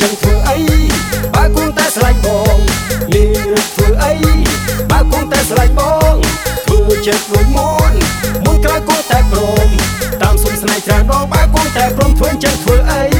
ចឹងធ្វើអីបើគង់តែស្រឡាញ់បងលេងរឹកធ្វើអីបើគង់តែស្រឡាញ់បងធ្វើចិត្តរួចមុនមុនក្រោយគង់តែព្រមតាមសុំស្នេហ៍ច្រើនដងបើគង់តែព្រមធ្វើចឹងធ្វើអី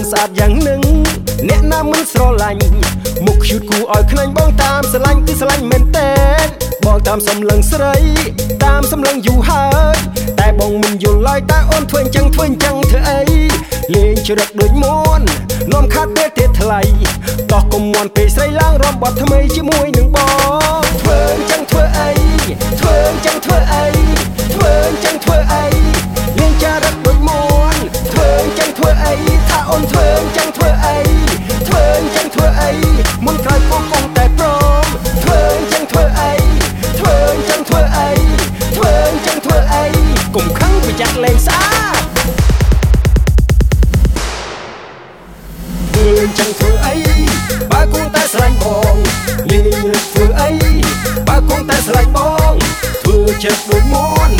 នស្អាតយ៉ាងនឹងអ្នកណាមិនស្រឡាញ់មុខ cute គូឲ្យខ្លាញ់បងតាមស្រឡាញ់គឺស្រឡាញ់មែនតែនបងតាមសំឡឹងស្រី តាមសំឡឹងយូរហើយតែបងមិនយល់ឡើយតើអូនធ្វើអញ្ចឹងធ្វើអញ្ចឹងធ្វើអីលេងជ្រឹកដូចមួននាំខាត់ពេលទៀតថ្លៃតោះកុំមន់ពេលស្រីឡើងរំបត់ថ្មីជាមួយនឹងបងធ្វើអញ្ចឹងធ្វើអីធ្វើអញ្ចឹងធ្វើអីធ្វើអញ្ចឹងធ្វើអី មុនក្រោយបងគង់តែព្រមធ្វើអញ្ចឹងធ្វើអីធ្វើអញ្ចឹងធ្វើអីធ្វើអញ្ចឹងធ្វើអីកុំខឹងប្រយ័ត្នលេងស្អាតធ្វើអញ្ចឹងធ្វើអីបើគង់តែស្រឡាញ់បងលេងរឹកធ្វើអីបើគង់តែស្រឡាញ់បងធ្វើចិត្តដូចមុន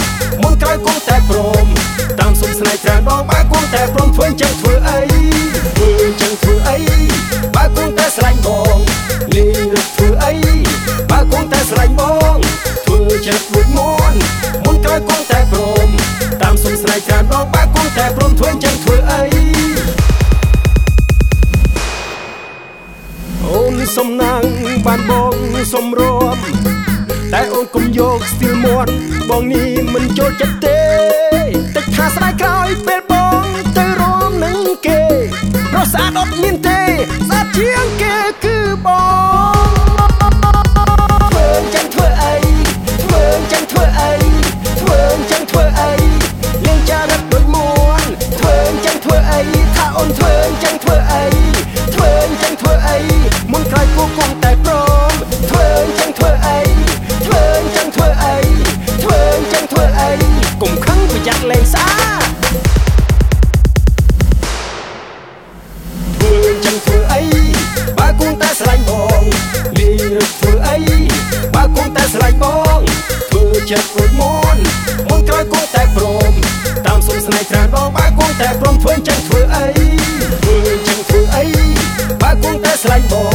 មុនក្រោយគង់តែព្រមតាមសុំស្នេហ៍ច្រើនដងបើគង់តែព្រមធ្វើអញ្ចឹងធ្វើអីធ្វើអ សំណាងបានបងសំរមតែអូនកុំយកស្ទីលមាត់បងនេះមិនចូលចិត្តទេតិចថាស្ដាយក្រោយពេលបងទៅរមនឹងគេរសស្អាតអត់មាន មុនក្រោយគង់តែព្រមតាមសុំស្នេហ៍ច្រើនដងបើគង់តែព្រមធ្វើអញ្ចឹងធ្វើអីធ្វើអញ្ចឹងធ្វើអីបើគង់តែស្រឡាញ់បង